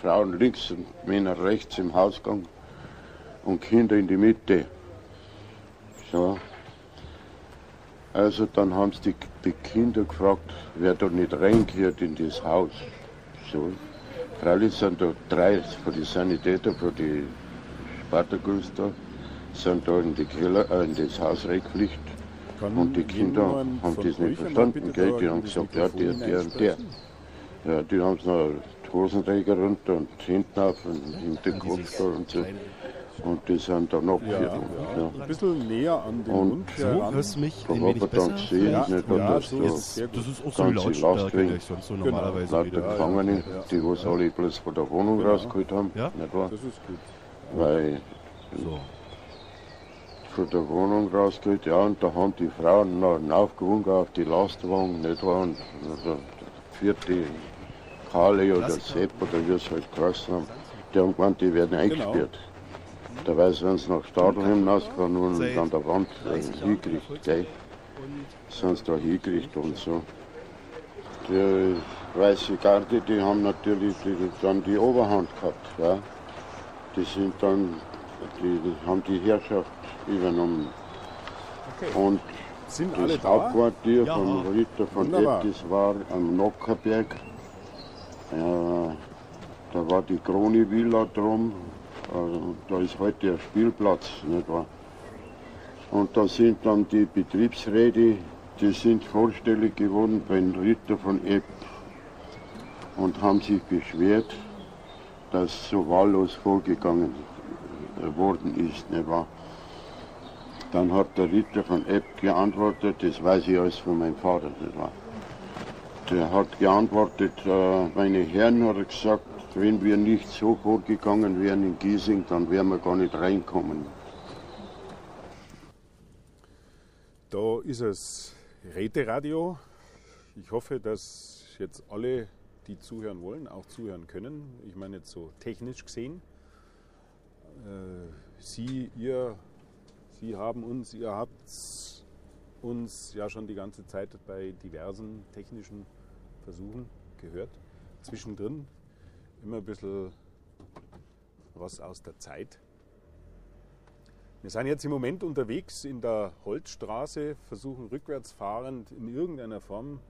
Frauen links und Männer rechts im Hausgang und Kinder in die Mitte. So. Also dann haben sie die, die Kinder gefragt, wer da nicht reingehört in das Haus. So. Freilich sind da drei von den Sanitäter, von den Spartakus da, sind da in, die Keller, äh, in das Haus reingepflicht. Und die Kinder haben das nicht verstanden, gell? Die haben gesagt, ja, der, der und der. Ja, die haben noch die Hosenträger runter und hinten auf und hinter den Kopf da und so. Und die sind dann abgeführt. Ja, ja. Ein bisschen näher an den Und Mund So, hörst du mich Da wenig man dann besser? gesehen, Ja, nicht, ja, dass so da Das ist auch so Lastwing. die ich sonst so Genau. normalerweise lauter rede. Gefangene, die was alle bloß von der Wohnung rausgeholt haben. Ja. Nicht wahr? Das ist gut. Weil So. von der Wohnung rausgeholt, ja, und da haben die Frauen noch aufgewungen auf die Lastwagen, nicht wahr? Und der vierte Kali oder Sepp oder wie es halt geheißen haben, die haben gemeint, die werden eingesperrt. Dabei sind sie nach Stadel hinausgefahren und an der Wand äh, 30 Jahren hingekriegt, gell? Sind sie da hingekriegt und so. Die Weiße Garde, die haben natürlich die, dann die Oberhand gehabt. Ja. Die sind dann, die, die haben die Herrschaft übernommen. Okay. Und das da? Hauptquartier vom Ritter von. Epp, das war am Nockerberg. Ja, da war die Krone Villa drum. Also, da ist heute der Spielplatz, nicht wahr? Und da sind dann die Betriebsräte, die sind vorstellig geworden beim Ritter von Epp und haben sich beschwert, dass so wahllos vorgegangen äh, worden ist, nicht wahr? Dann hat der Ritter von Epp geantwortet, das weiß ich alles von meinem Vater, nicht wahr? Der hat geantwortet, äh, meine Herren, hat er gesagt, wenn wir nicht so vorgegangen wären in Giesing, dann wären wir gar nicht reinkommen. Da ist es Räteradio. Ich hoffe, dass jetzt alle, die zuhören wollen, auch zuhören können. Ich meine jetzt so technisch gesehen. Äh, Sie, ihr, Sie haben uns, ihr habt uns ja schon die ganze Zeit bei diversen technischen Versuchen gehört. Zwischendrin immer ein bisschen was aus der Zeit. Wir sind jetzt im Moment unterwegs in der Holzstraße, versuchen rückwärts fahrend in irgendeiner Form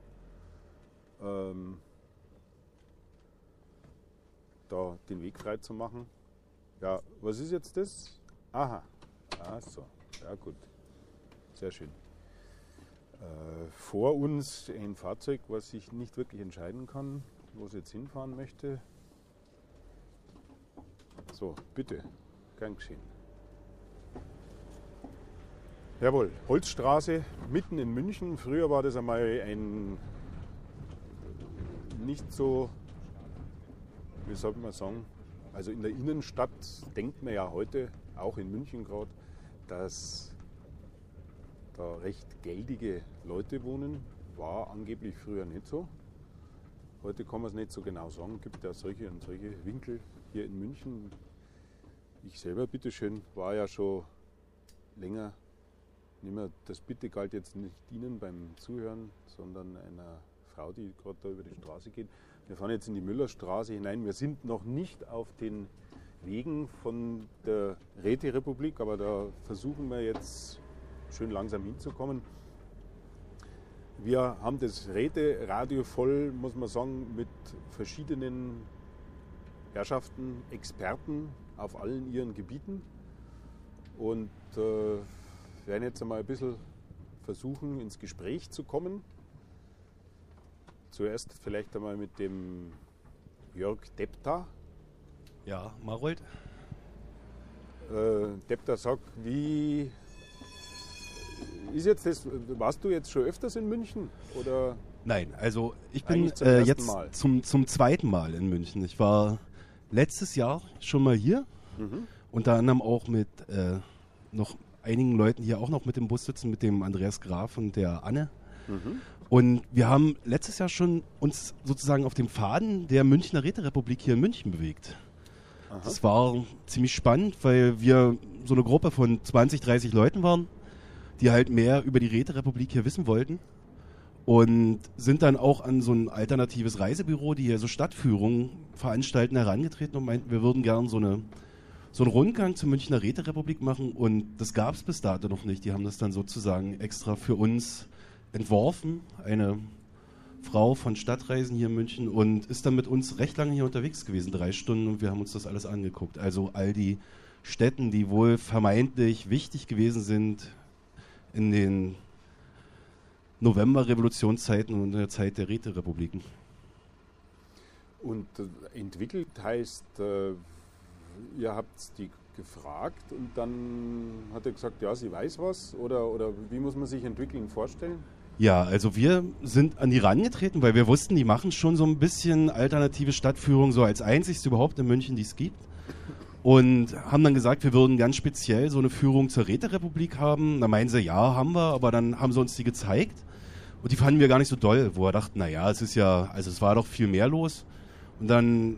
ähm, da den Weg frei zu machen. Ja, was ist jetzt das? Aha, ach so, ja gut, sehr schön. Äh, vor uns ein Fahrzeug, was ich nicht wirklich entscheiden kann, wo es jetzt hinfahren möchte. So, bitte, gern geschehen. Jawohl, Holzstraße, mitten in München. Früher war das einmal ein nicht so, wie soll man sagen, also in der Innenstadt denkt man ja heute, auch in München gerade, dass da recht geldige Leute wohnen. War angeblich früher nicht so. Heute kann man es nicht so genau sagen. Gibt ja solche und solche Winkel hier in München. Ich selber, bitteschön, war ja schon länger nicht mehr, das Bitte galt jetzt nicht Ihnen beim Zuhören, sondern einer Frau, die gerade da über die Straße geht. Wir fahren jetzt in die Müllerstraße hinein. Wir sind noch nicht auf den Wegen von der Räterepublik, aber da versuchen wir jetzt schön langsam hinzukommen. Wir haben das Räteradio voll, muss man sagen, mit verschiedenen Herrschaften, Experten auf allen ihren Gebieten. Und äh, werden jetzt einmal ein bisschen versuchen, ins Gespräch zu kommen. Zuerst vielleicht einmal mit dem Jörg Depta. Ja, Marold? Äh, Depta sagt, wie ist jetzt das, warst du jetzt schon öfters in München? Oder Nein, also ich bin zum äh, jetzt Mal. zum, zum zweiten Mal in München. Ich war letztes Jahr schon mal hier, Mhm. unter anderem auch mit äh, noch einigen Leuten hier auch noch mit dem Bus sitzen, mit dem Andreas Graf und der Anne. Mhm. Und wir haben letztes Jahr schon uns sozusagen auf dem Faden der Münchner Räterepublik hier in München bewegt. Das war ziemlich spannend, weil wir so eine Gruppe von 20, 30 Leuten waren, die halt mehr über die Räterepublik hier wissen wollten. und sind dann auch an so ein alternatives Reisebüro, die hier so Stadtführungen veranstalten, herangetreten und meinten, wir würden gern so, eine, so einen Rundgang zur Münchner Räterepublik machen und das gab es bis dato noch nicht. Die haben das dann sozusagen extra für uns entworfen, eine Frau von Stadtreisen hier in München und ist dann mit uns recht lange hier unterwegs gewesen, drei Stunden und wir haben uns das alles angeguckt. Also all die Städten, die wohl vermeintlich wichtig gewesen sind in den November-Revolutionszeiten und in der Zeit der Räterepubliken. Und äh, entwickelt heißt, äh, ihr habt die gefragt und dann hat er gesagt, ja, sie weiß was oder, oder wie muss man sich entwickeln vorstellen? Ja, also wir sind an die rangetreten, weil wir wussten, die machen schon so ein bisschen alternative Stadtführung, so als einzigste überhaupt in München, die es gibt. Und haben dann gesagt, wir würden ganz speziell so eine Führung zur Räterepublik haben. Da meinen sie, ja, haben wir, aber dann haben sie uns die gezeigt. Und die fanden wir gar nicht so doll, wo wir dachten, naja, es ist ja, also es war doch viel mehr los. Und dann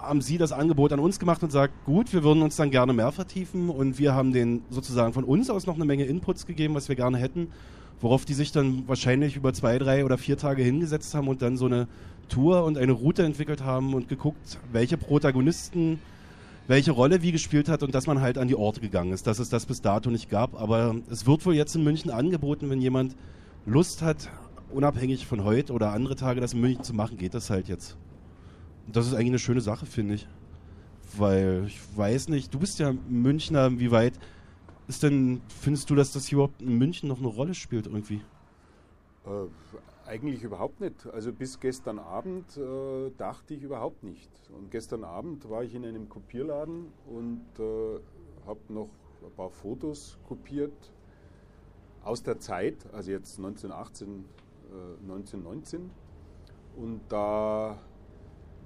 haben sie das Angebot an uns gemacht und sagt, gut, wir würden uns dann gerne mehr vertiefen und wir haben denen sozusagen von uns aus noch eine Menge Inputs gegeben, was wir gerne hätten, worauf die sich dann wahrscheinlich über zwei, drei oder vier Tage hingesetzt haben und dann so eine Tour und eine Route entwickelt haben und geguckt, welche Protagonisten welche Rolle wie gespielt hat und dass man halt an die Orte gegangen ist, dass es das bis dato nicht gab. Aber es wird wohl jetzt in München angeboten, wenn jemand Lust hat, unabhängig von heute oder andere Tage das in München zu machen, geht das halt jetzt. Und das ist eigentlich eine schöne Sache, finde ich. Weil ich weiß nicht, du bist ja Münchner, wie weit ist denn, findest du, dass das hier überhaupt in München noch eine Rolle spielt irgendwie? Äh, eigentlich überhaupt nicht. Also bis gestern Abend äh, dachte ich überhaupt nicht. Und gestern Abend war ich in einem Kopierladen und äh, habe noch ein paar Fotos kopiert aus der Zeit, also jetzt 1918 1919. Und da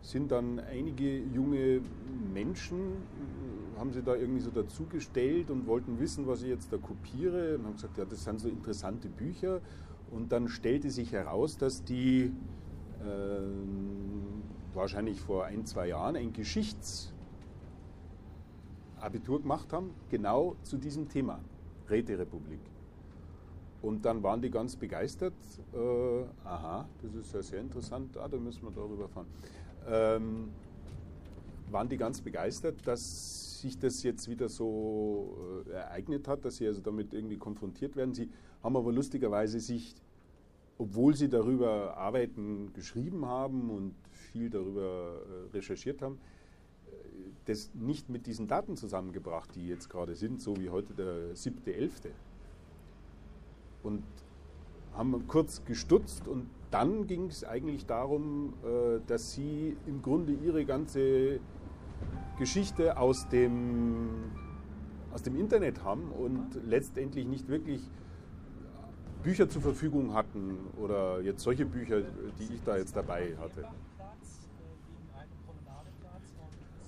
sind dann einige junge Menschen, haben sie da irgendwie so dazugestellt und wollten wissen, was ich jetzt da kopiere und haben gesagt, ja, das sind so interessante Bücher. Und dann stellte sich heraus, dass die äh, wahrscheinlich vor ein, zwei Jahren ein Geschichtsabitur gemacht haben, genau zu diesem Thema, Räterepublik. Und dann waren die ganz begeistert. Äh, aha, das ist ja sehr interessant. Ah, da müssen wir darüber fahren. Ähm, waren die ganz begeistert, dass sich das jetzt wieder so äh, ereignet hat, dass sie also damit irgendwie konfrontiert werden. Sie haben aber lustigerweise sich, obwohl sie darüber Arbeiten geschrieben haben und viel darüber äh, recherchiert haben, äh, das nicht mit diesen Daten zusammengebracht, die jetzt gerade sind, so wie heute der 7.11 und haben kurz gestutzt und dann ging es eigentlich darum, äh, dass sie im Grunde ihre ganze Geschichte aus dem, aus dem Internet haben und letztendlich nicht wirklich Bücher zur Verfügung hatten oder jetzt solche Bücher, die ich da jetzt dabei hatte.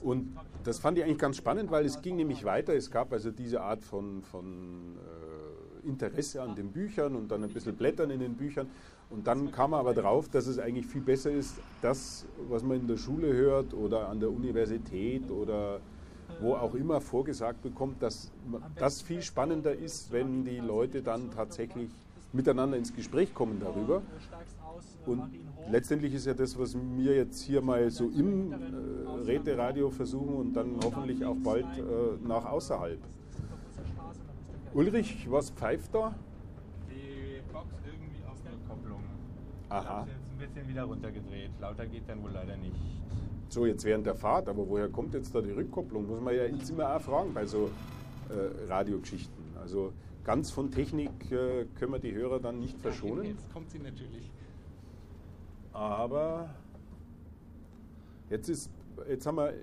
Und das fand ich eigentlich ganz spannend, weil es ging nämlich weiter. Es gab also diese Art von, von äh, Interesse an den Büchern und dann ein bisschen Blättern in den Büchern. Und dann kam man aber drauf, dass es eigentlich viel besser ist, das, was man in der Schule hört oder an der Universität oder wo auch immer vorgesagt bekommt, dass das viel spannender ist, wenn die Leute dann tatsächlich miteinander ins Gespräch kommen darüber. Und letztendlich ist ja das, was wir jetzt hier mal so im äh, Räteradio versuchen und dann hoffentlich auch bald äh, nach außerhalb. Ulrich, was pfeift da? Die Box irgendwie auf der Kopplung. Aha. Ich jetzt ein bisschen wieder runtergedreht. Lauter geht dann wohl leider nicht. So, jetzt während der Fahrt, aber woher kommt jetzt da die Rückkopplung? Muss man ja jetzt immer auch fragen bei so äh, Radiogeschichten. Also ganz von Technik äh, können wir die Hörer dann nicht verschonen. Jetzt kommt sie natürlich. Aber jetzt ist, jetzt haben wir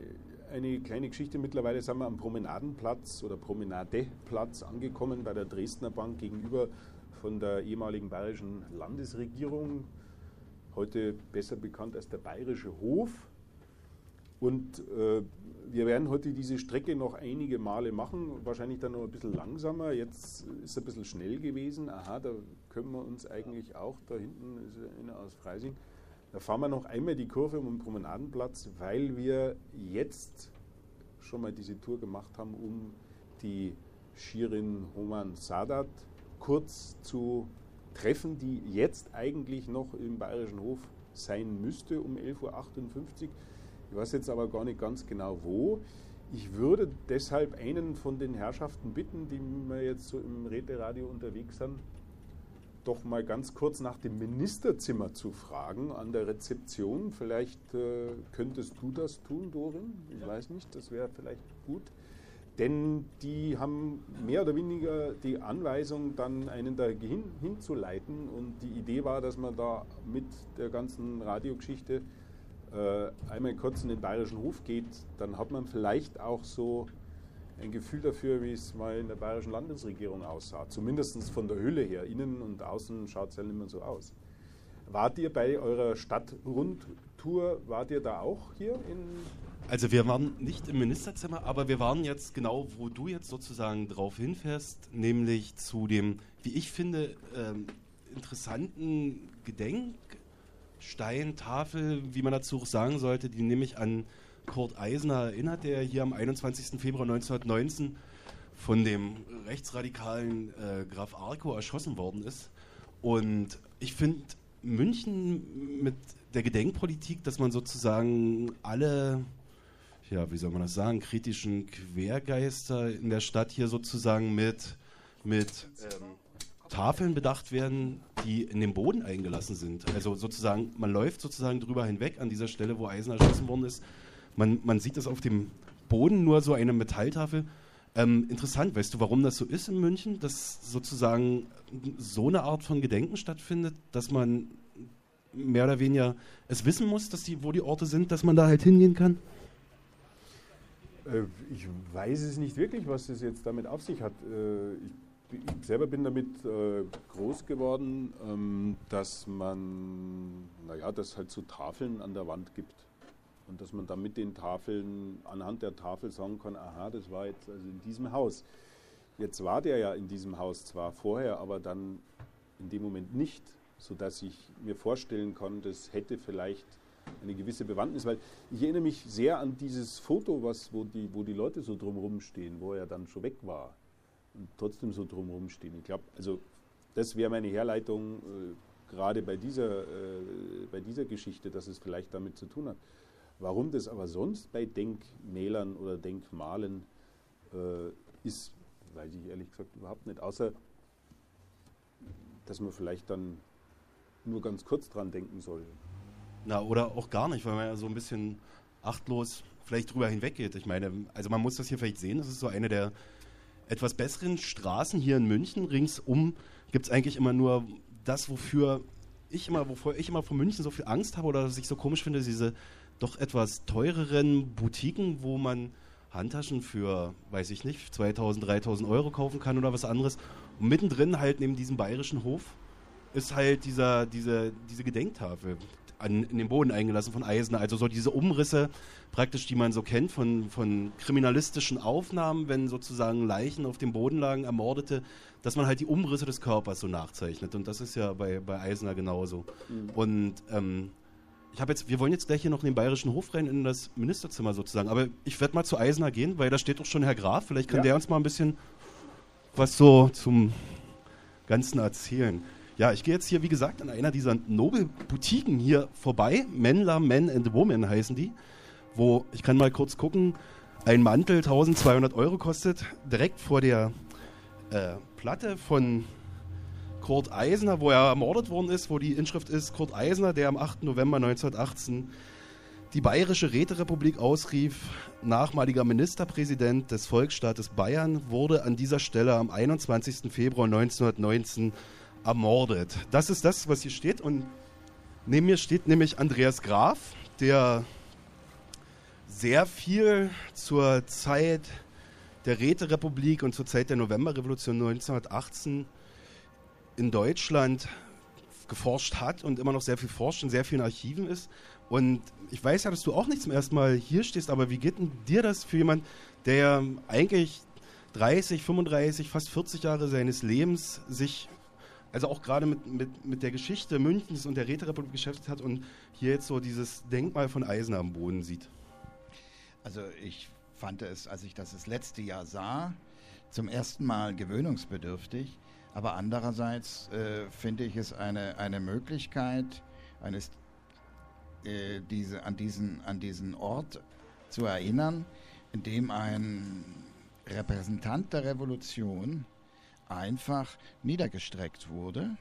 eine kleine Geschichte. Mittlerweile sind wir am Promenadenplatz oder Promenadeplatz angekommen bei der Dresdner Bank gegenüber von der ehemaligen bayerischen Landesregierung, heute besser bekannt als der Bayerische Hof. Und äh, wir werden heute diese Strecke noch einige Male machen, wahrscheinlich dann noch ein bisschen langsamer. Jetzt ist es ein bisschen schnell gewesen. Aha, da können wir uns eigentlich auch, da hinten ist einer aus Freising, da fahren wir noch einmal die Kurve um den Promenadenplatz, weil wir jetzt schon mal diese Tour gemacht haben, um die Shirin Homan Sadat kurz zu treffen, die jetzt eigentlich noch im Bayerischen Hof sein müsste um 11.58 Uhr. Ich weiß jetzt aber gar nicht ganz genau wo. Ich würde deshalb einen von den Herrschaften bitten, die wir jetzt so im Räteradio unterwegs sind, doch mal ganz kurz nach dem Ministerzimmer zu fragen an der Rezeption. Vielleicht äh, könntest du das tun, Dorin. Ich weiß nicht, das wäre vielleicht gut. Denn die haben mehr oder weniger die Anweisung, dann einen da hin, hinzuleiten. Und die Idee war, dass man da mit der ganzen Radiogeschichte einmal kurz in den Bayerischen Hof geht. Dann hat man vielleicht auch so ein Gefühl dafür, wie es mal in der bayerischen Landesregierung aussah. Zumindest von der Hülle her. Innen und außen schaut es ja nicht mehr so aus. Wart ihr bei eurer Stadtrundtour, wart ihr da auch hier in also wir waren nicht im Ministerzimmer, aber wir waren jetzt genau, wo du jetzt sozusagen drauf hinfährst, nämlich zu dem, wie ich finde, ähm, interessanten Gedenksteintafel, wie man dazu sagen sollte, die nämlich an Kurt Eisner erinnert, der hier am 21. Februar 1919 von dem rechtsradikalen äh, Graf Arco erschossen worden ist. Und ich finde München mit der Gedenkpolitik, dass man sozusagen alle ja, wie soll man das sagen, kritischen Quergeister in der Stadt hier sozusagen mit, mit ähm, Tafeln bedacht werden, die in den Boden eingelassen sind. Also sozusagen, man läuft sozusagen drüber hinweg an dieser Stelle, wo Eisen erschossen worden ist. Man, man sieht das auf dem Boden, nur so eine Metalltafel. Ähm, interessant, weißt du, warum das so ist in München, dass sozusagen so eine Art von Gedenken stattfindet, dass man mehr oder weniger es wissen muss, dass die, wo die Orte sind, dass man da halt hingehen kann? Äh, ich weiß es nicht wirklich, was es jetzt damit auf sich hat. Äh, ich, ich selber bin damit äh, groß geworden, ähm, dass man, naja, das halt so Tafeln an der Wand gibt. Und dass man dann mit den Tafeln, anhand der Tafel sagen kann, aha, das war jetzt also in diesem Haus. Jetzt war der ja in diesem Haus zwar vorher, aber dann in dem Moment nicht, sodass ich mir vorstellen kann, das hätte vielleicht eine gewisse Bewandtnis, weil ich erinnere mich sehr an dieses Foto, was, wo, die, wo die Leute so drumherum stehen, wo er dann schon weg war trotzdem so drumherum stehen. Ich glaube, also das wäre meine Herleitung äh, gerade bei dieser, äh, bei dieser Geschichte, dass es vielleicht damit zu tun hat. Warum das aber sonst bei Denkmälern oder Denkmalen äh, ist, weiß ich ehrlich gesagt überhaupt nicht. Außer, dass man vielleicht dann nur ganz kurz dran denken soll. Na, oder auch gar nicht, weil man ja so ein bisschen achtlos vielleicht drüber hinweggeht. Ich meine, also man muss das hier vielleicht sehen, das ist so eine der etwas besseren Straßen hier in München. Ringsum gibt es eigentlich immer nur das, wofür ich immer, wovor ich immer von München so viel Angst habe oder was ich so komisch finde, diese doch etwas teureren Boutiquen, wo man Handtaschen für, weiß ich nicht, 2000, 3000 Euro kaufen kann oder was anderes. Und mittendrin halt neben diesem bayerischen Hof ist halt dieser, diese, diese Gedenktafel an, in den Boden eingelassen von Eisen. Also so diese Umrisse praktisch, die man so kennt von, von kriminalistischen Aufnahmen, wenn sozusagen Leichen auf dem Boden lagen, Ermordete, dass man halt die Umrisse des Körpers so nachzeichnet. Und das ist ja bei, bei Eisner genauso. Mhm. Und ähm, ich habe jetzt, wir wollen jetzt gleich hier noch in den Bayerischen Hof rein in das Ministerzimmer sozusagen. Aber ich werde mal zu Eisner gehen, weil da steht doch schon Herr Graf. Vielleicht kann ja. der uns mal ein bisschen was so zum Ganzen erzählen. Ja, ich gehe jetzt hier, wie gesagt, an einer dieser Nobel-Boutiquen hier vorbei. Menla Men and Woman heißen die. Wo, ich kann mal kurz gucken, ein Mantel 1200 Euro kostet. Direkt vor der äh, Platte von Kurt Eisner, wo er ermordet worden ist, wo die Inschrift ist: Kurt Eisner, der am 8. November 1918 die Bayerische Räterepublik ausrief, nachmaliger Ministerpräsident des Volksstaates Bayern, wurde an dieser Stelle am 21. Februar 1919 ermordet. Das ist das, was hier steht. Und neben mir steht nämlich Andreas Graf, der sehr viel zur Zeit der Räterepublik und zur Zeit der Novemberrevolution 1918 in Deutschland geforscht hat und immer noch sehr viel forscht in sehr vielen Archiven ist. Und ich weiß ja, dass du auch nicht zum ersten Mal hier stehst, aber wie geht denn dir das für jemanden, der eigentlich 30, 35, fast 40 Jahre seines Lebens sich also auch gerade mit, mit, mit der Geschichte Münchens und der Räterepublik beschäftigt hat und hier jetzt so dieses Denkmal von Eisen am Boden sieht? Also ich fand es, als ich das das letzte Jahr sah, zum ersten Mal gewöhnungsbedürftig, aber andererseits äh, finde ich es eine, eine Möglichkeit, eines, äh, diese, an, diesen, an diesen Ort zu erinnern, in dem ein Repräsentant der Revolution einfach niedergestreckt wurde.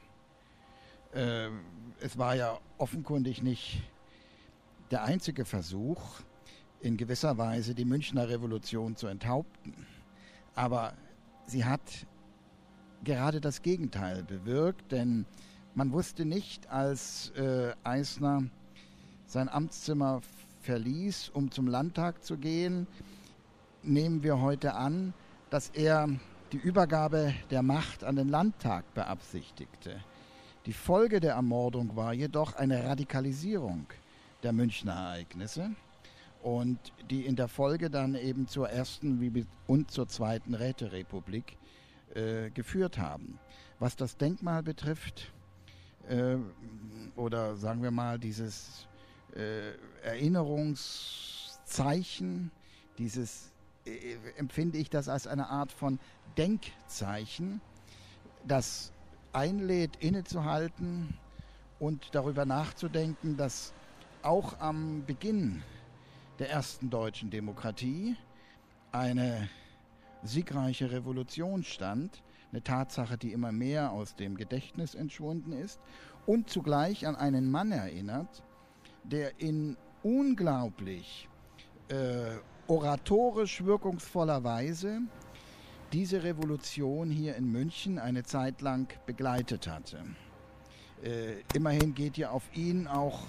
Äh, es war ja offenkundig nicht der einzige Versuch, in gewisser Weise die Münchner Revolution zu enthaupten. Aber sie hat gerade das Gegenteil bewirkt, denn man wusste nicht, als äh, Eisner sein Amtszimmer verließ, um zum Landtag zu gehen, nehmen wir heute an, dass er die Übergabe der Macht an den Landtag beabsichtigte. Die Folge der Ermordung war jedoch eine Radikalisierung der Münchner Ereignisse und die in der Folge dann eben zur ersten und zur zweiten Räterepublik äh, geführt haben. Was das Denkmal betrifft, äh, oder sagen wir mal dieses äh, Erinnerungszeichen, dieses äh, empfinde ich das als eine Art von Denkzeichen, das einlädt, innezuhalten und darüber nachzudenken, dass auch am Beginn der ersten deutschen Demokratie eine siegreiche Revolution stand, eine Tatsache, die immer mehr aus dem Gedächtnis entschwunden ist, und zugleich an einen Mann erinnert, der in unglaublich äh, oratorisch wirkungsvoller Weise diese Revolution hier in München eine Zeit lang begleitet hatte. Äh, immerhin geht ja auf ihn auch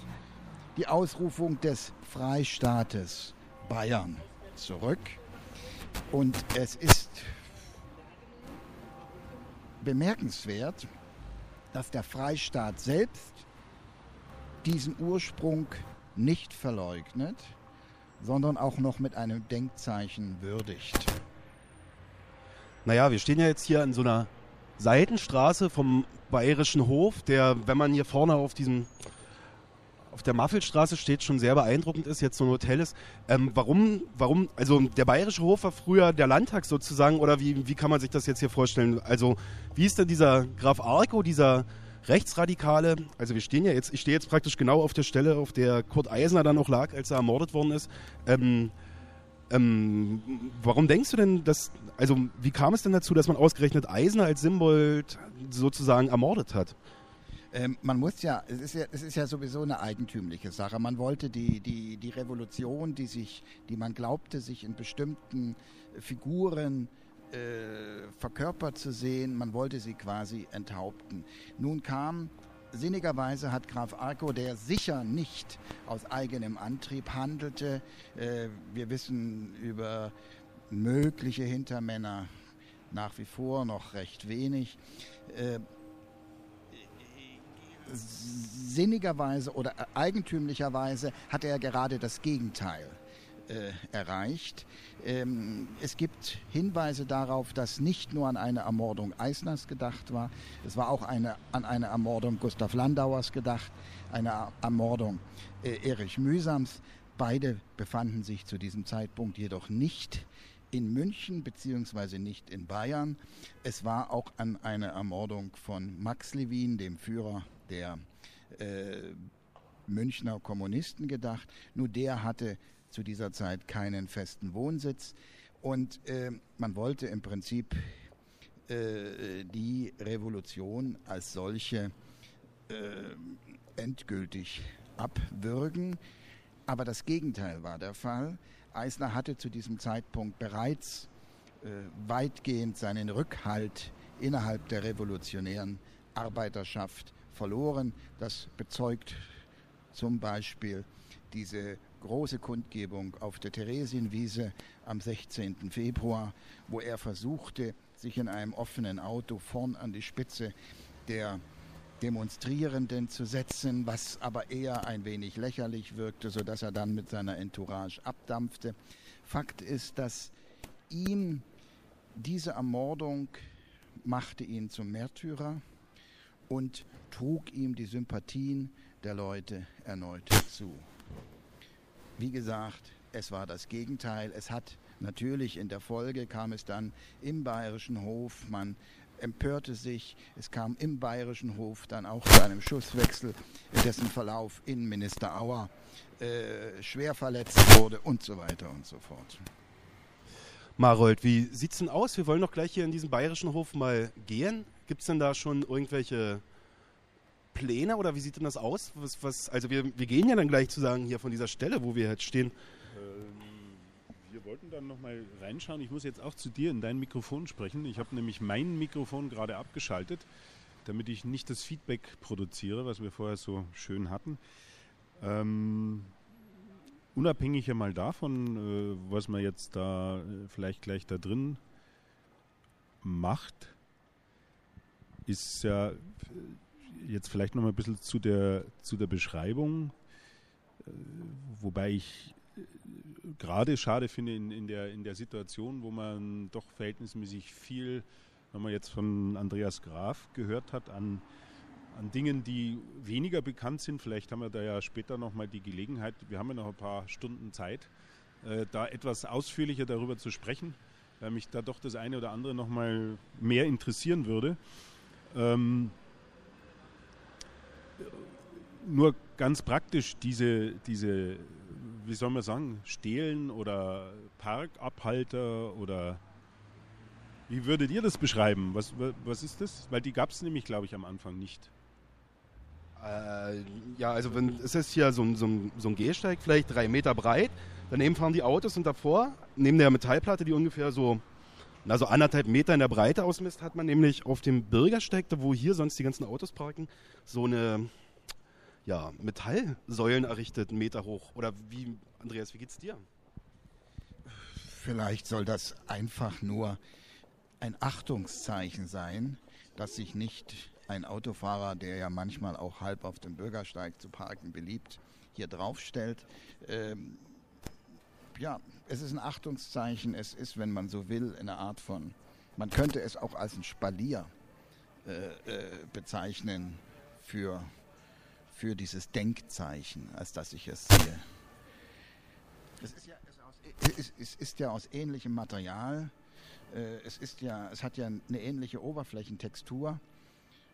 die Ausrufung des Freistaates Bayern zurück. Und es ist bemerkenswert, dass der Freistaat selbst diesen Ursprung nicht verleugnet, sondern auch noch mit einem Denkzeichen würdigt. Naja, wir stehen ja jetzt hier an so einer Seitenstraße vom Bayerischen Hof, der, wenn man hier vorne auf diesem auf der Maffelstraße steht, schon sehr beeindruckend ist, jetzt so ein Hotel ist. Ähm, warum, warum, also der Bayerische Hof war früher der Landtag sozusagen, oder wie, wie kann man sich das jetzt hier vorstellen? Also, wie ist denn dieser Graf Arco, dieser Rechtsradikale, also wir stehen ja jetzt, ich stehe jetzt praktisch genau auf der Stelle, auf der Kurt Eisner dann noch lag, als er ermordet worden ist. Ähm, ähm, warum denkst du denn, dass, also wie kam es denn dazu, dass man ausgerechnet Eisner als Symbol sozusagen ermordet hat? Ähm, man muss ja es, ist ja, es ist ja sowieso eine eigentümliche Sache. Man wollte die, die, die Revolution, die sich, die man glaubte, sich in bestimmten Figuren äh, verkörpert zu sehen, man wollte sie quasi enthaupten. Nun kam sinnigerweise hat Graf Arco, der sicher nicht aus eigenem Antrieb handelte, äh, wir wissen über mögliche Hintermänner nach wie vor noch recht wenig, äh, sinnigerweise oder eigentümlicherweise hat er gerade das Gegenteil äh, erreicht. Ähm, es gibt Hinweise darauf, dass nicht nur an eine Ermordung Eisners gedacht war, es war auch eine, an eine Ermordung Gustav Landauers gedacht, eine Ermordung äh, Erich Mühsams. Beide befanden sich zu diesem Zeitpunkt jedoch nicht in München beziehungsweise nicht in Bayern. Es war auch an eine Ermordung von Max Levin, dem Führer der äh, Münchner Kommunisten gedacht. Nur der hatte zu dieser Zeit keinen festen Wohnsitz und äh, man wollte im Prinzip äh, die Revolution als solche äh, endgültig abwürgen. Aber das Gegenteil war der Fall. Eisner hatte zu diesem Zeitpunkt bereits äh, weitgehend seinen Rückhalt innerhalb der revolutionären Arbeiterschaft verloren. Das bezeugt zum Beispiel diese große Kundgebung auf der Theresienwiese am 16. Februar, wo er versuchte, sich in einem offenen Auto vorn an die Spitze der Demonstrierenden zu setzen, was aber eher ein wenig lächerlich wirkte, sodass er dann mit seiner Entourage abdampfte. Fakt ist, dass ihm diese Ermordung machte ihn zum Märtyrer und trug ihm die Sympathien der Leute erneut zu. Wie gesagt, es war das Gegenteil. Es hat natürlich in der Folge kam es dann im Bayerischen Hof, man empörte sich, es kam im Bayerischen Hof dann auch zu einem Schusswechsel, in dessen Verlauf Innenminister Auer äh, schwer verletzt wurde und so weiter und so fort. Marold, wie sieht's denn aus? Wir wollen doch gleich hier in diesen Bayerischen Hof mal gehen. Gibt es denn da schon irgendwelche Pläne oder wie sieht denn das aus? Was, was, also wir, wir gehen ja dann gleich zu sagen hier von dieser Stelle, wo wir jetzt stehen. Ähm, wir wollten dann nochmal reinschauen. Ich muss jetzt auch zu dir in dein Mikrofon sprechen. Ich habe nämlich mein Mikrofon gerade abgeschaltet, damit ich nicht das Feedback produziere, was wir vorher so schön hatten. Ähm, unabhängig ja mal davon, äh, was man jetzt da äh, vielleicht gleich da drin macht, ist ja äh, jetzt vielleicht noch mal ein bisschen zu der, zu der Beschreibung, äh, wobei ich äh, gerade schade finde in, in, der, in der Situation, wo man doch verhältnismäßig viel, wenn man jetzt von Andreas Graf gehört hat, an an Dingen, die weniger bekannt sind. Vielleicht haben wir da ja später nochmal die Gelegenheit, wir haben ja noch ein paar Stunden Zeit, äh, da etwas ausführlicher darüber zu sprechen, weil mich da doch das eine oder andere nochmal mehr interessieren würde. Ähm, nur ganz praktisch diese, diese, wie soll man sagen, Stehlen oder Parkabhalter oder wie würdet ihr das beschreiben? Was, was ist das? Weil die gab es nämlich, glaube ich, am Anfang nicht. Äh, ja, also wenn, es ist hier so so, so ein Gehsteig, vielleicht drei Meter breit. Daneben fahren die Autos und davor, neben der Metallplatte, die ungefähr so, na, so anderthalb Meter in der Breite ausmisst, hat man nämlich auf dem Bürgersteig, wo hier sonst die ganzen Autos parken, so eine ja, Metallsäulen errichtet, einen Meter hoch. Oder wie, Andreas, wie geht's dir? Vielleicht soll das einfach nur ein Achtungszeichen sein, dass sich nicht ein Autofahrer, der ja manchmal auch halb auf dem Bürgersteig zu parken beliebt, hier draufstellt. Ähm, ja, es ist ein Achtungszeichen. Es ist, wenn man so will, eine Art von, man könnte es auch als ein Spalier äh, äh, bezeichnen für, für dieses Denkzeichen, als dass ich es sehe. Es ist ja, es aus, es, es ist ja aus ähnlichem Material. Äh, es, ist ja, es hat ja eine ähnliche Oberflächentextur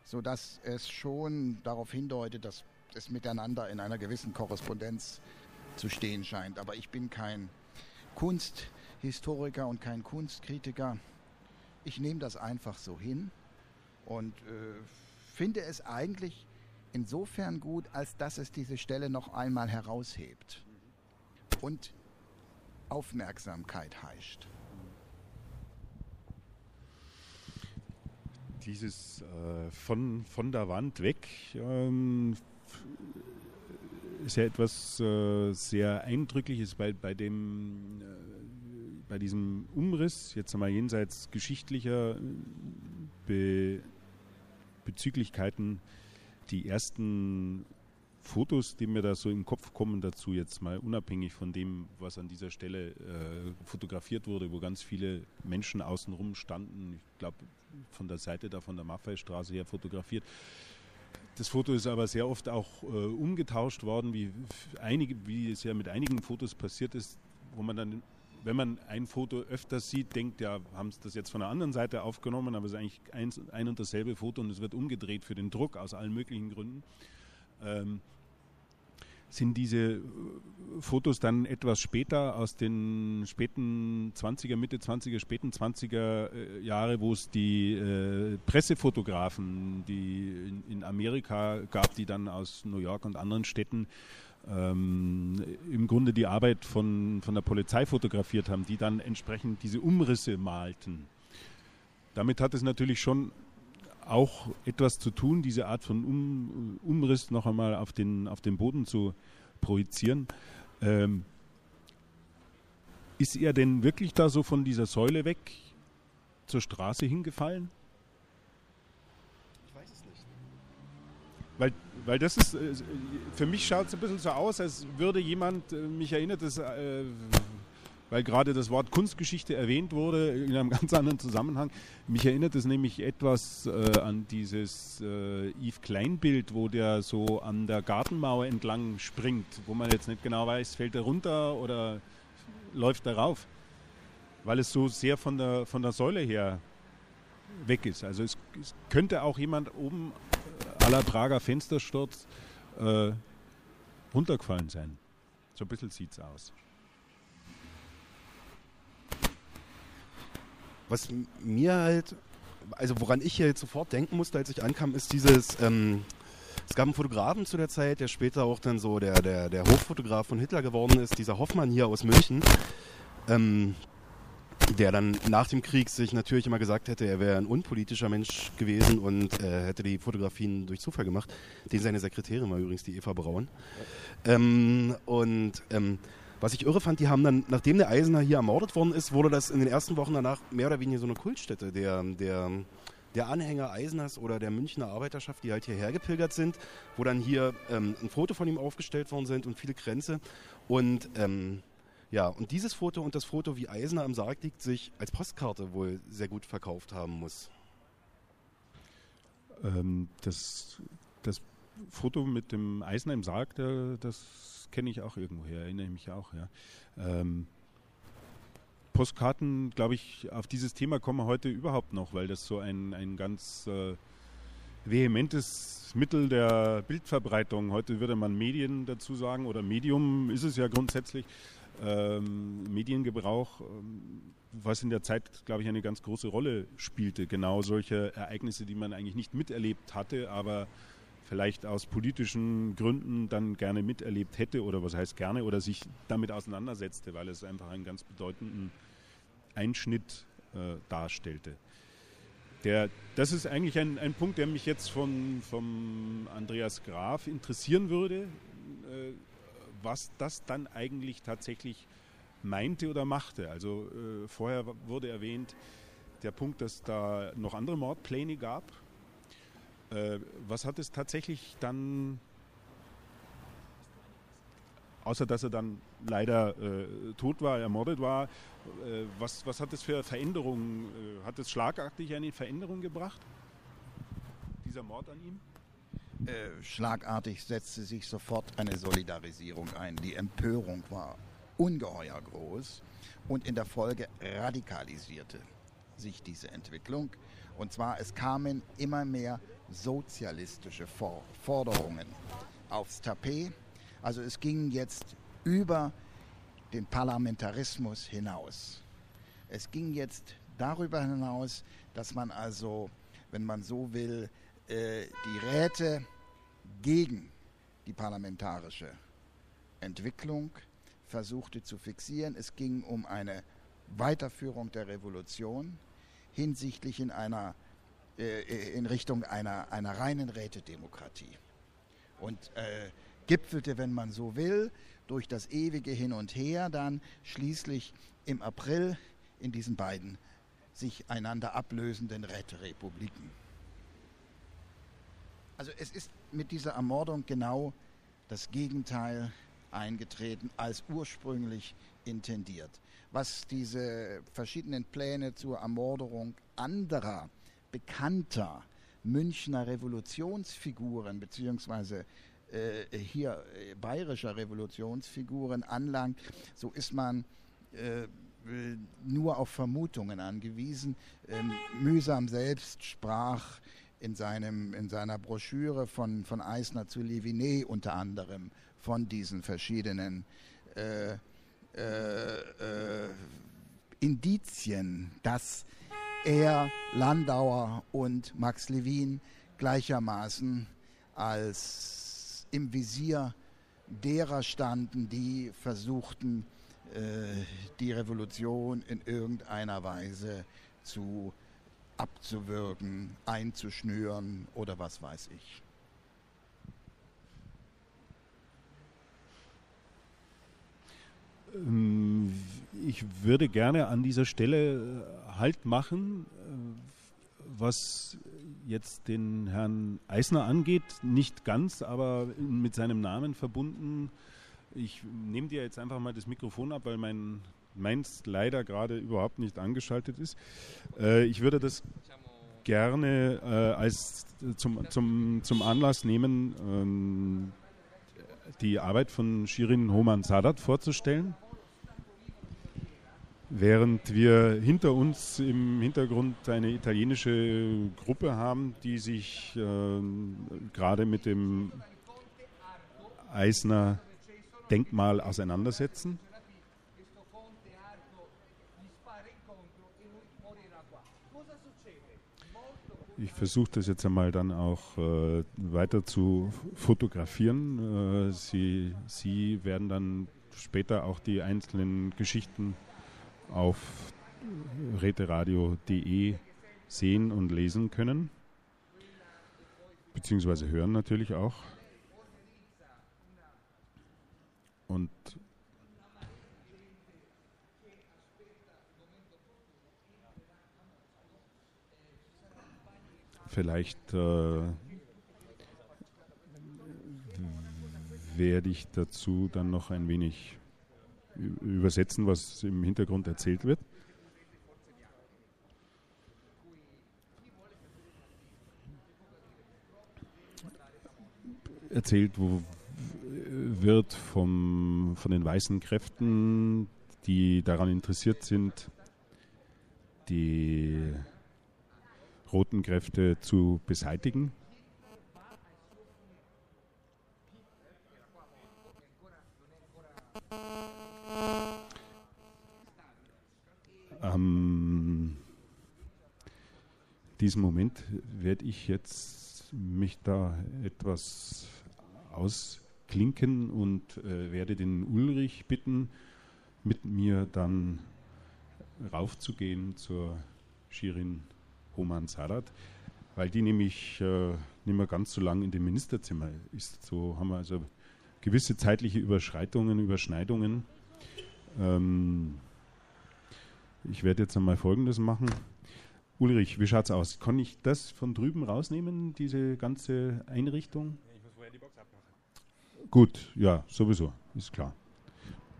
sodass es schon darauf hindeutet, dass es miteinander in einer gewissen Korrespondenz zu stehen scheint. Aber ich bin kein Kunsthistoriker und kein Kunstkritiker. Ich nehme das einfach so hin und äh, finde es eigentlich insofern gut, als dass es diese Stelle noch einmal heraushebt und Aufmerksamkeit heischt. dieses äh, von, von der Wand weg ähm, ist ja etwas äh, sehr Eindrückliches bei, bei dem äh, bei diesem Umriss, jetzt einmal jenseits geschichtlicher Be Bezüglichkeiten, die ersten Fotos, die mir da so im Kopf kommen dazu, jetzt mal unabhängig von dem, was an dieser Stelle äh, fotografiert wurde, wo ganz viele Menschen außenrum standen. Ich glaube, von der Seite da von der Maffeistraße her fotografiert. Das Foto ist aber sehr oft auch äh, umgetauscht worden, wie, einige, wie es ja mit einigen Fotos passiert ist, wo man dann, wenn man ein Foto öfter sieht, denkt, ja, haben sie das jetzt von der anderen Seite aufgenommen, aber es ist eigentlich ein, ein und dasselbe Foto und es wird umgedreht für den Druck aus allen möglichen Gründen. Ähm, sind diese äh, Fotos dann etwas später aus den späten 20er, Mitte 20er, späten 20er äh, Jahre, wo es die äh, Pressefotografen, die in, in, Amerika gab, die dann aus New York und anderen Städten ähm, im Grunde die Arbeit von, von der Polizei fotografiert haben, die dann entsprechend diese Umrisse malten. Damit hat es natürlich schon auch etwas zu tun, diese Art von um, Umriss noch einmal auf den, auf den Boden zu projizieren. Ähm, ist er denn wirklich da so von dieser Säule weg zur Straße hingefallen? Ich weiß es nicht. Weil, weil das ist, äh, für mich schaut es ein bisschen so aus, als würde jemand, äh, mich erinnert das, äh, weil gerade das Wort Kunstgeschichte erwähnt wurde in einem ganz anderen Zusammenhang. Mich erinnert es nämlich etwas äh, an dieses äh, Yves Klein-Bild, wo der so an der Gartenmauer entlang springt, wo man jetzt nicht genau weiß, fällt er runter oder läuft darauf, weil es so sehr von der, von der Säule her weg ist. Also es, es könnte auch jemand oben äh, aller Prager Fenstersturz äh, runtergefallen sein. So ein bisschen sieht es aus. Was mir halt, also woran ich hier jetzt sofort denken musste, als ich ankam, ist dieses, ähm, es gab einen Fotografen zu der Zeit, der später auch dann so der, der, der Hochfotograf von Hitler geworden ist, dieser Hoffmann hier aus München, ähm, der dann nach dem Krieg sich natürlich immer gesagt hätte, er wäre ein unpolitischer Mensch gewesen und äh, hätte die Fotografien durch Zufall gemacht. Den seine Sekretärin war übrigens die Eva Braun. Ähm, und ähm, was ich irre fand, die haben dann, nachdem der Eisener hier ermordet worden ist, wurde das in den ersten Wochen danach mehr oder weniger so eine Kultstätte der, der, der Anhänger Eiseners oder der Münchner Arbeiterschaft, die halt hierher gepilgert sind, wo dann hier ähm, ein Foto von ihm aufgestellt worden sind und viele Kränze. Und ähm, ja, und dieses Foto und das Foto, wie Eisner am Sarg liegt, sich als Postkarte wohl sehr gut verkauft haben muss. Ähm, das, das Foto mit dem Eisner im Sarg, der, das kenne ich auch irgendwoher, erinnere ich mich auch, ja. Ähm, Postkarten, glaube ich, auf dieses Thema kommen wir heute überhaupt noch, weil das so ein, ein ganz äh, vehementes Mittel der Bildverbreitung, heute würde man Medien dazu sagen, oder Medium ist es ja grundsätzlich, ähm, Mediengebrauch, ähm, was in der Zeit, glaube ich, eine ganz große Rolle spielte. Genau solche Ereignisse, die man eigentlich nicht miterlebt hatte, aber vielleicht aus politischen Gründen dann gerne miterlebt hätte oder was heißt gerne oder sich damit auseinandersetzte, weil es einfach einen ganz bedeutenden Einschnitt äh, darstellte. Der, das ist eigentlich ein, ein Punkt, der mich jetzt von vom Andreas Graf interessieren würde. Äh, was das dann eigentlich tatsächlich meinte oder machte. Also äh, vorher wurde erwähnt der Punkt, dass da noch andere Mordpläne gab. Äh, was hat es tatsächlich dann, außer dass er dann leider äh, tot war, ermordet war, äh, was, was hat es für Veränderungen, äh, hat es schlagartig eine Veränderung gebracht, dieser Mord an ihm? Äh, schlagartig setzte sich sofort eine Solidarisierung ein. Die Empörung war ungeheuer groß und in der Folge radikalisierte sich diese Entwicklung. Und zwar, es kamen immer mehr sozialistische Forderungen aufs Tapet. Also es ging jetzt über den Parlamentarismus hinaus. Es ging jetzt darüber hinaus, dass man also, wenn man so will, äh, die Räte gegen die parlamentarische Entwicklung versuchte zu fixieren. Es ging um eine Weiterführung der Revolution hinsichtlich in einer in Richtung einer, einer reinen Rätedemokratie. Und äh, gipfelte, wenn man so will, durch das ewige Hin und Her dann schließlich im April in diesen beiden sich einander ablösenden Räterepubliken. Also es ist mit dieser Ermordung genau das Gegenteil eingetreten als ursprünglich intendiert. Was diese verschiedenen Pläne zur Ermordung anderer bekannter Münchner Revolutionsfiguren beziehungsweise äh, hier äh, bayerischer Revolutionsfiguren anlangt, so ist man äh, nur auf Vermutungen angewiesen. Ähm, mühsam selbst sprach in, seinem, in seiner Broschüre von, von Eisner zu Levinet unter anderem von diesen verschiedenen äh, äh, äh, Indizien, dass er, Landauer und Max Levin gleichermaßen als im Visier derer standen, die versuchten, äh, die Revolution in irgendeiner Weise zu abzuwürgen, einzuschnüren oder was weiß ich. Ähm, ich würde gerne an dieser Stelle äh, Halt machen, äh, was jetzt den Herrn Eisner angeht. Nicht ganz, aber mit seinem Namen verbunden. Ich nehme dir jetzt einfach mal das Mikrofon ab, weil mein meins leider gerade überhaupt nicht angeschaltet ist. Äh, ich würde das gerne äh, als zum, zum, zum Anlass nehmen, ähm, die Arbeit von Shirin Homan Sadat vorzustellen. Während wir hinter uns im Hintergrund eine italienische Gruppe haben, die sich äh, gerade mit dem Eisner Denkmal auseinandersetzen. Ich versuche das jetzt einmal dann auch äh, weiter zu fotografieren. Äh, Sie, Sie werden dann später auch die einzelnen Geschichten auf räteradio.de sehen und lesen können. Beziehungsweise hören natürlich auch. Und vielleicht äh, werde ich dazu dann noch ein wenig übersetzen, was im Hintergrund erzählt wird. Erzählt wird vom, von den weißen Kräften, die daran interessiert sind, die roten Kräfte zu beseitigen. Diesem Moment werde ich jetzt mich da etwas ausklinken und äh, werde den Ulrich bitten, mit mir dann raufzugehen zur Shirin Roman Sarat, weil die nämlich äh, nicht mehr ganz so lang in dem Ministerzimmer ist. So haben wir also gewisse zeitliche Überschreitungen, Überschneidungen. Ähm, ich werde jetzt einmal Folgendes machen. Ulrich, wie schaut's aus? Kann ich das von drüben rausnehmen, diese ganze Einrichtung? Ich muss vorher die Box abmachen. Gut, ja, sowieso, ist klar.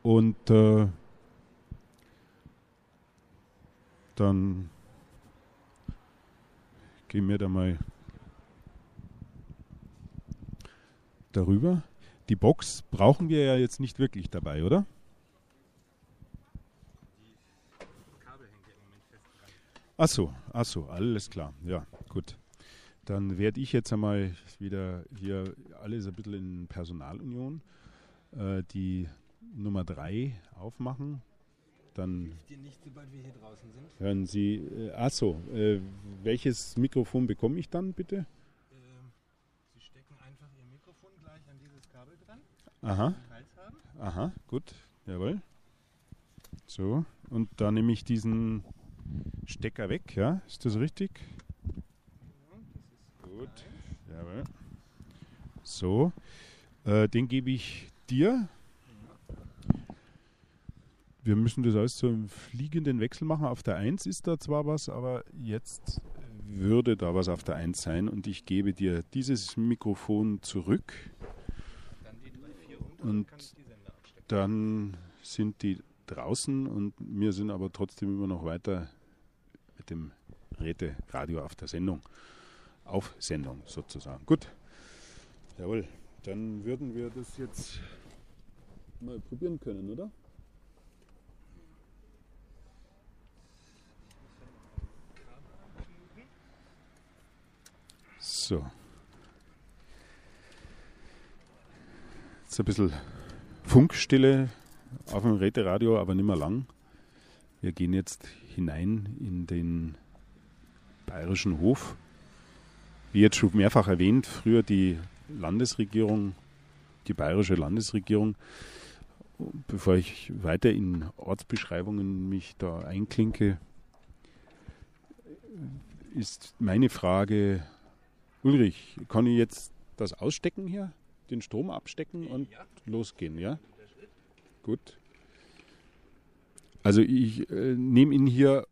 Und äh, dann gehen wir da mal darüber. Die Box brauchen wir ja jetzt nicht wirklich dabei, oder? Kabel hängt ja im Moment fest dran. Ach so, ach so, alles klar. Ja, gut. Dann werde ich jetzt einmal wieder hier alles ein bisschen in Personalunion äh, die Nummer 3 aufmachen. Dann nicht, sobald wir hier draußen sind? hören Sie, äh, ach so, äh, welches Mikrofon bekomme ich dann bitte? Ähm, Sie stecken einfach Ihr Mikrofon gleich an dieses Kabel dran, Aha, aha, gut, jawohl. So, und da nehme ich diesen Stecker weg, ja? Ist das richtig? Gut, jawohl. So, äh, den gebe ich dir. Wir müssen das alles im fliegenden Wechsel machen. Auf der 1 ist da zwar was, aber jetzt würde da was auf der 1 sein und ich gebe dir dieses Mikrofon zurück. Dann die drei, vier unter Und abstecken. Dann sind die draußen und wir sind aber trotzdem immer noch weiter dem Räte-Radio auf der Sendung. Auf Sendung sozusagen. Gut. Jawohl. Dann würden wir das jetzt mal probieren können, oder? So. Jetzt ein bisschen Funkstille auf dem Räteradio, aber nicht mehr lang. Wir gehen jetzt hinein in den bayerischen Hof. Wie jetzt schon mehrfach erwähnt, früher die Landesregierung, die bayerische Landesregierung. Bevor ich weiter in Ortsbeschreibungen mich da einklinke, ist meine Frage, Ulrich, kann ich jetzt das ausstecken hier, den Strom abstecken und losgehen, ja? Gut. Also ich äh, nehme ihn hier